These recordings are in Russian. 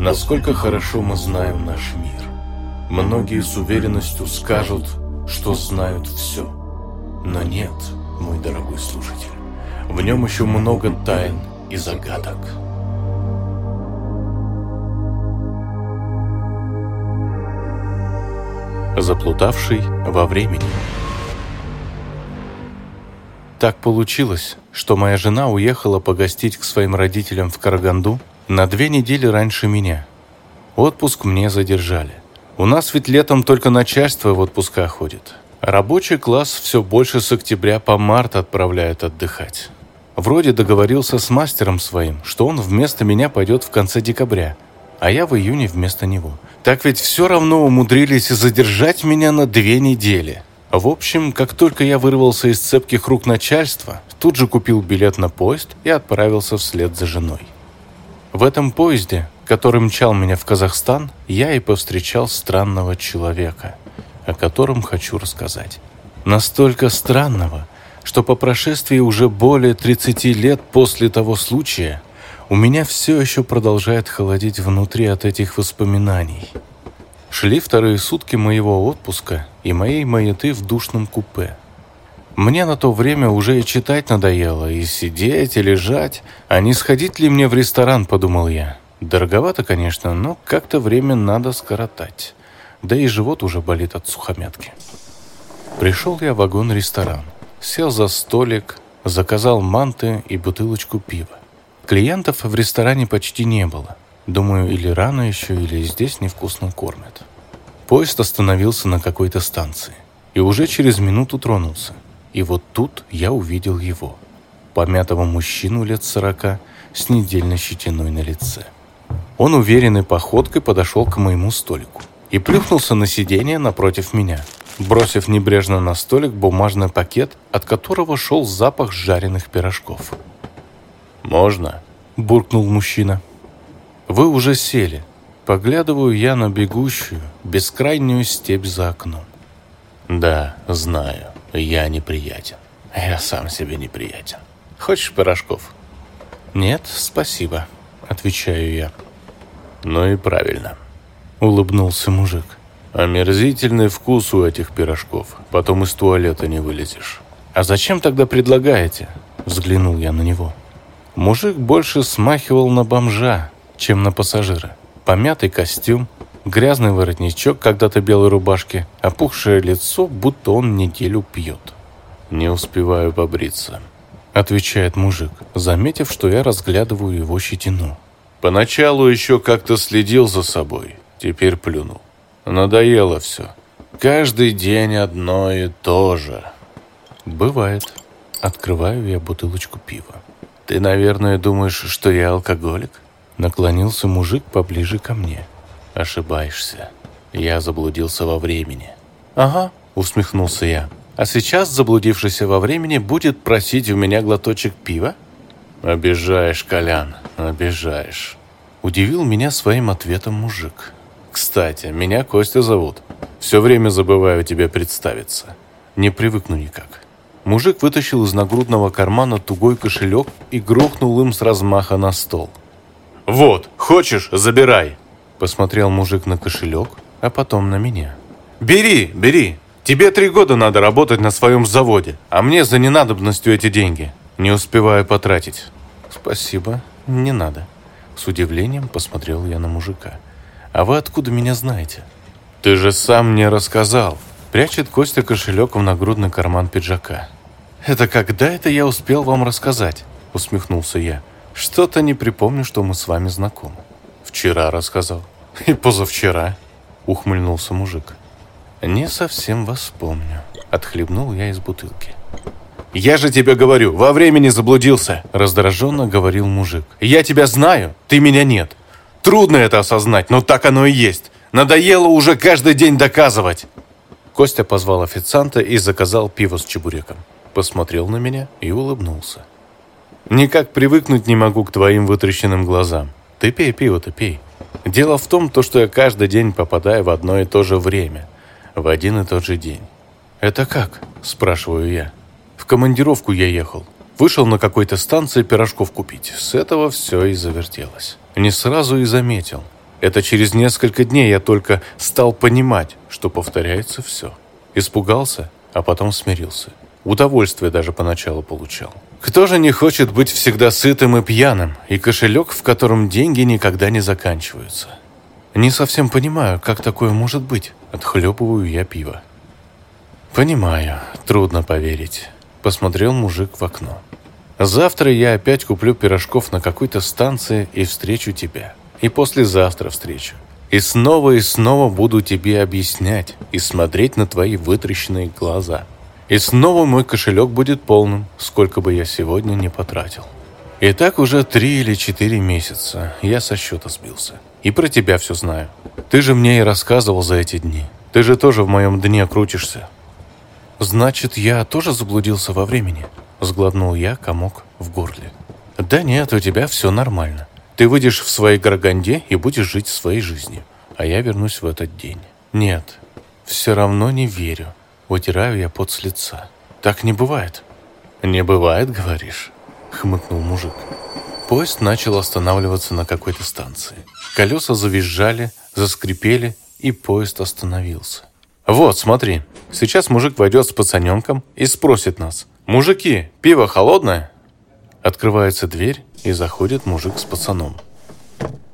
насколько хорошо мы знаем наш мир. Многие с уверенностью скажут, что знают все. Но нет, мой дорогой слушатель, в нем еще много тайн и загадок. Заплутавший во времени. Так получилось, что моя жена уехала погостить к своим родителям в Караганду на две недели раньше меня. Отпуск мне задержали. У нас ведь летом только начальство в отпуска ходит. Рабочий класс все больше с октября по март отправляют отдыхать. Вроде договорился с мастером своим, что он вместо меня пойдет в конце декабря, а я в июне вместо него. Так ведь все равно умудрились задержать меня на две недели. В общем, как только я вырвался из цепких рук начальства, тут же купил билет на поезд и отправился вслед за женой. В этом поезде, который мчал меня в Казахстан, я и повстречал странного человека, о котором хочу рассказать. Настолько странного, что по прошествии уже более 30 лет после того случая у меня все еще продолжает холодить внутри от этих воспоминаний. Шли вторые сутки моего отпуска и моей маяты в душном купе. Мне на то время уже и читать надоело, и сидеть, и лежать, а не сходить ли мне в ресторан, подумал я. Дороговато, конечно, но как-то время надо скоротать. Да и живот уже болит от сухомятки. Пришел я в вагон-ресторан, сел за столик, заказал манты и бутылочку пива. Клиентов в ресторане почти не было. Думаю, или рано еще, или здесь невкусно кормят. Поезд остановился на какой-то станции. И уже через минуту тронулся. И вот тут я увидел его. Помятого мужчину лет сорока с недельной щетиной на лице. Он уверенной походкой подошел к моему столику и плюхнулся на сиденье напротив меня, бросив небрежно на столик бумажный пакет, от которого шел запах жареных пирожков. «Можно?» – буркнул мужчина. «Вы уже сели». Поглядываю я на бегущую, бескрайнюю степь за окном. «Да, знаю, я неприятен. Я сам себе неприятен. Хочешь пирожков?» «Нет, спасибо», – отвечаю я. «Ну и правильно», – улыбнулся мужик. «Омерзительный вкус у этих пирожков. Потом из туалета не вылезешь». «А зачем тогда предлагаете?» – взглянул я на него. Мужик больше смахивал на бомжа, чем на пассажира. Помятый костюм, грязный воротничок когда-то белой рубашки, опухшее лицо, будто он неделю пьет. «Не успеваю побриться», — отвечает мужик, заметив, что я разглядываю его щетину. «Поначалу еще как-то следил за собой, теперь плюнул. Надоело все. Каждый день одно и то же». «Бывает». Открываю я бутылочку пива. «Ты, наверное, думаешь, что я алкоголик?» Наклонился мужик поближе ко мне. «Ошибаешься. Я заблудился во времени». «Ага», — усмехнулся я. «А сейчас заблудившийся во времени будет просить у меня глоточек пива?» «Обижаешь, Колян, обижаешь». Удивил меня своим ответом мужик. «Кстати, меня Костя зовут. Все время забываю тебе представиться. Не привыкну никак». Мужик вытащил из нагрудного кармана тугой кошелек и грохнул им с размаха на стол. «Вот, хочешь, забирай!» Посмотрел мужик на кошелек, а потом на меня. «Бери, бери! Тебе три года надо работать на своем заводе, а мне за ненадобностью эти деньги. Не успеваю потратить». «Спасибо, не надо». С удивлением посмотрел я на мужика. «А вы откуда меня знаете?» «Ты же сам мне рассказал», Прячет Костя кошелек в нагрудный карман пиджака. «Это когда это я успел вам рассказать?» Усмехнулся я. «Что-то не припомню, что мы с вами знакомы». «Вчера рассказал». «И позавчера», ухмыльнулся мужик. «Не совсем вас помню», отхлебнул я из бутылки. «Я же тебе говорю, во времени заблудился!» Раздраженно говорил мужик. «Я тебя знаю, ты меня нет. Трудно это осознать, но так оно и есть. Надоело уже каждый день доказывать!» Костя позвал официанта и заказал пиво с чебуреком. Посмотрел на меня и улыбнулся. «Никак привыкнуть не могу к твоим вытрященным глазам. Ты пей пиво-то, пей. Дело в том, то, что я каждый день попадаю в одно и то же время. В один и тот же день». «Это как?» – спрашиваю я. «В командировку я ехал. Вышел на какой-то станции пирожков купить. С этого все и завертелось. Не сразу и заметил. Это через несколько дней я только стал понимать, что повторяется все. Испугался, а потом смирился. Удовольствие даже поначалу получал. Кто же не хочет быть всегда сытым и пьяным, и кошелек, в котором деньги никогда не заканчиваются? Не совсем понимаю, как такое может быть. Отхлебываю я пиво. Понимаю, трудно поверить. Посмотрел мужик в окно. Завтра я опять куплю пирожков на какой-то станции и встречу тебя. И послезавтра встречу. И снова и снова буду тебе объяснять и смотреть на твои вытрященные глаза. И снова мой кошелек будет полным, сколько бы я сегодня не потратил. И так уже три или четыре месяца я со счета сбился. И про тебя все знаю. Ты же мне и рассказывал за эти дни. Ты же тоже в моем дне крутишься. Значит, я тоже заблудился во времени? Сглотнул я комок в горле. Да нет, у тебя все нормально. Ты выйдешь в своей Гараганде и будешь жить своей жизнью. А я вернусь в этот день. Нет, все равно не верю. Вытираю я пот с лица. Так не бывает. Не бывает, говоришь? Хмыкнул мужик. Поезд начал останавливаться на какой-то станции. Колеса завизжали, заскрипели, и поезд остановился. «Вот, смотри, сейчас мужик войдет с пацаненком и спросит нас, «Мужики, пиво холодное?» Открывается дверь, и заходит мужик с пацаном.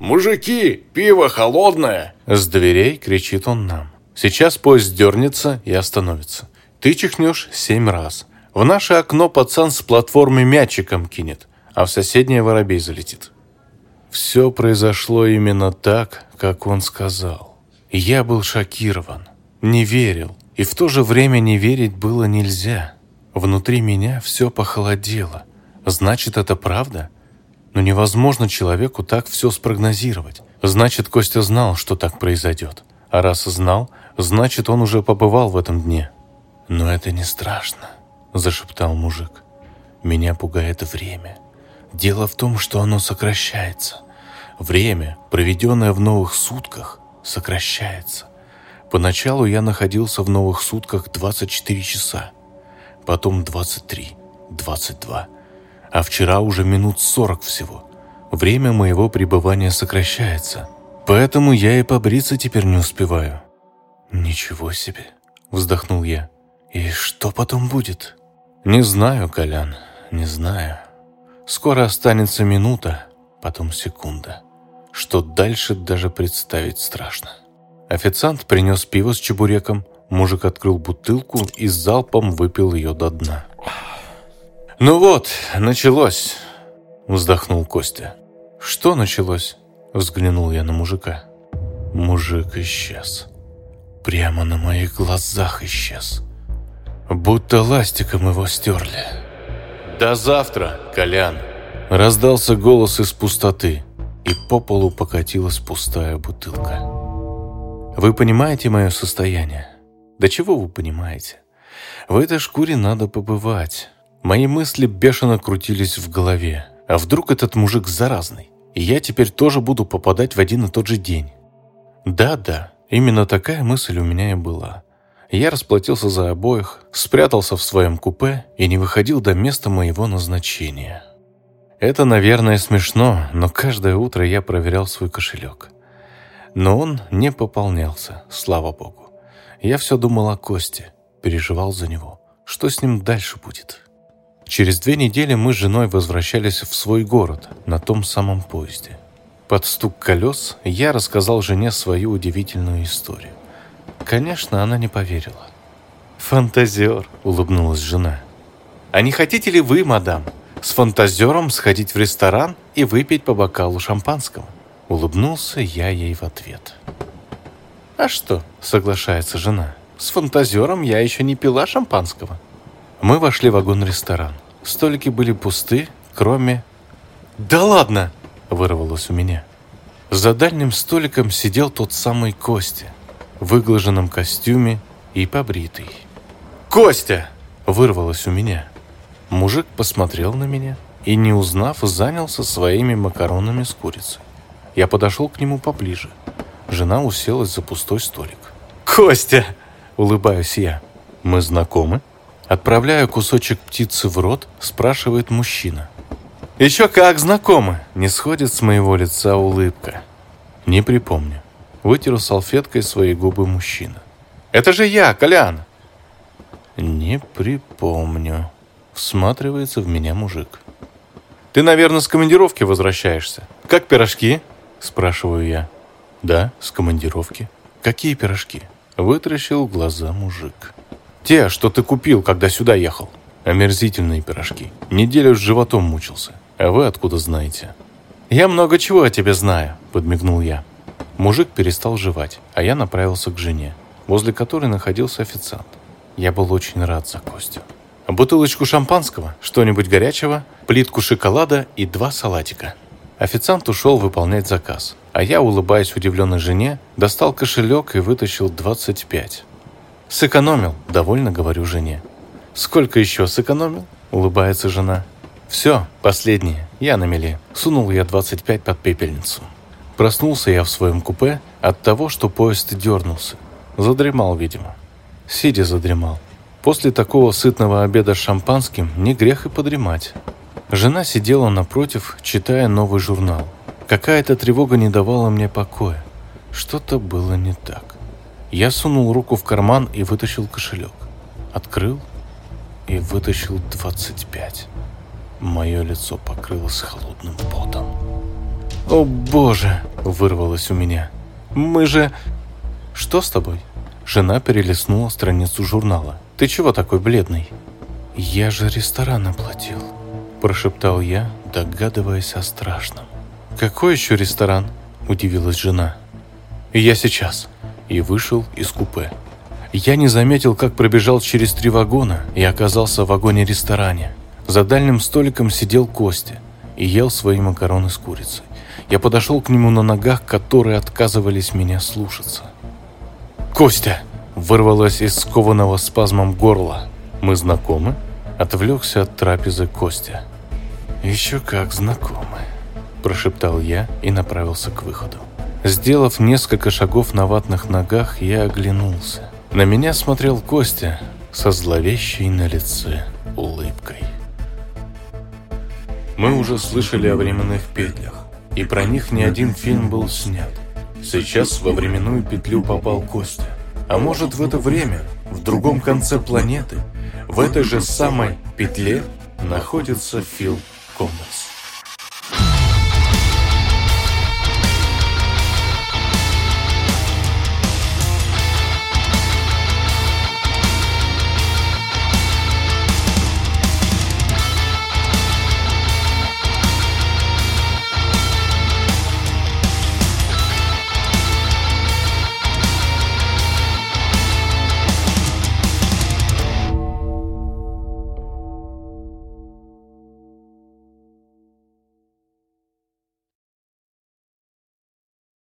«Мужики, пиво холодное!» С дверей кричит он нам. Сейчас поезд дернется и остановится. Ты чихнешь семь раз. В наше окно пацан с платформы мячиком кинет, а в соседнее воробей залетит. Все произошло именно так, как он сказал. Я был шокирован, не верил, и в то же время не верить было нельзя. Внутри меня все похолодело. Значит, это правда? Но невозможно человеку так все спрогнозировать. Значит, Костя знал, что так произойдет. А раз знал, значит, он уже побывал в этом дне. «Но это не страшно», – зашептал мужик. «Меня пугает время. Дело в том, что оно сокращается. Время, проведенное в новых сутках, сокращается. Поначалу я находился в новых сутках 24 часа, потом 23, 22, а вчера уже минут 40 всего. Время моего пребывания сокращается, поэтому я и побриться теперь не успеваю. «Ничего себе!» – вздохнул я. «И что потом будет?» «Не знаю, Колян, не знаю. Скоро останется минута, потом секунда. Что дальше даже представить страшно. Официант принес пиво с чебуреком, мужик открыл бутылку и залпом выпил ее до дна. «Ну вот, началось», – вздохнул Костя. «Что началось?» – взглянул я на мужика. Мужик исчез. Прямо на моих глазах исчез. Будто ластиком его стерли. «До завтра, Колян!» Раздался голос из пустоты, и по полу покатилась пустая бутылка. Вы понимаете мое состояние? Да чего вы понимаете? В этой шкуре надо побывать. Мои мысли бешено крутились в голове. А вдруг этот мужик заразный? И я теперь тоже буду попадать в один и тот же день. Да-да, именно такая мысль у меня и была. Я расплатился за обоих, спрятался в своем купе и не выходил до места моего назначения. Это, наверное, смешно, но каждое утро я проверял свой кошелек. Но он не пополнялся, слава богу. Я все думал о Косте, переживал за него. Что с ним дальше будет? Через две недели мы с женой возвращались в свой город на том самом поезде. Под стук колес я рассказал жене свою удивительную историю. Конечно, она не поверила. «Фантазер», — улыбнулась жена. «А не хотите ли вы, мадам, с фантазером сходить в ресторан и выпить по бокалу шампанского?» Улыбнулся я ей в ответ. «А что?» — соглашается жена. «С фантазером я еще не пила шампанского». Мы вошли в вагон-ресторан. Столики были пусты, кроме... «Да ладно!» — вырвалось у меня. За дальним столиком сидел тот самый Костя в выглаженном костюме и побритый. «Костя!» – вырвалось у меня. Мужик посмотрел на меня и, не узнав, занялся своими макаронами с курицей. Я подошел к нему поближе. Жена уселась за пустой столик. «Костя!» – улыбаюсь я. «Мы знакомы?» Отправляю кусочек птицы в рот, спрашивает мужчина. «Еще как знакомы!» – не сходит с моего лица улыбка. Не припомню. Вытер салфеткой свои губы мужчина. «Это же я, Колян!» «Не припомню», — всматривается в меня мужик. «Ты, наверное, с командировки возвращаешься. Как пирожки?» — спрашиваю я. «Да, с командировки. Какие пирожки?» — вытращил глаза мужик. «Те, что ты купил, когда сюда ехал. Омерзительные пирожки. Неделю с животом мучился. А вы откуда знаете?» «Я много чего о тебе знаю», — подмигнул я. Мужик перестал жевать, а я направился к жене, возле которой находился официант. Я был очень рад за Костю. Бутылочку шампанского, что-нибудь горячего, плитку шоколада и два салатика. Официант ушел выполнять заказ, а я, улыбаясь удивленной жене, достал кошелек и вытащил 25. «Сэкономил», — довольно говорю жене. «Сколько еще сэкономил?» — улыбается жена. «Все, последнее, я на мели». Сунул я 25 под пепельницу. Проснулся я в своем купе от того, что поезд дернулся. Задремал, видимо. Сидя задремал. После такого сытного обеда с шампанским не грех и подремать. Жена сидела напротив, читая новый журнал. Какая-то тревога не давала мне покоя. Что-то было не так. Я сунул руку в карман и вытащил кошелек. Открыл и вытащил 25. Мое лицо покрылось холодным потом. «О боже!» – вырвалось у меня. «Мы же...» «Что с тобой?» Жена перелистнула страницу журнала. Ты чего такой бледный?» «Я же ресторан оплатил», – прошептал я, догадываясь о страшном. «Какой еще ресторан?» – удивилась жена. «Я сейчас». И вышел из купе. Я не заметил, как пробежал через три вагона и оказался в вагоне-ресторане. За дальним столиком сидел Костя и ел свои макароны с курицей. Я подошел к нему на ногах, которые отказывались меня слушаться. «Костя!» вырвалось из скованного спазмом горла. «Мы знакомы?» Отвлекся от трапезы Костя. «Еще как знакомы», – прошептал я и направился к выходу. Сделав несколько шагов на ватных ногах, я оглянулся. На меня смотрел Костя со зловещей на лице улыбкой. Мы уже слышали о временных петлях, и про них не один фильм был снят. Сейчас во временную петлю попал Костя. А может в это время, в другом конце планеты, в этой же самой петле находится Фил Комнат.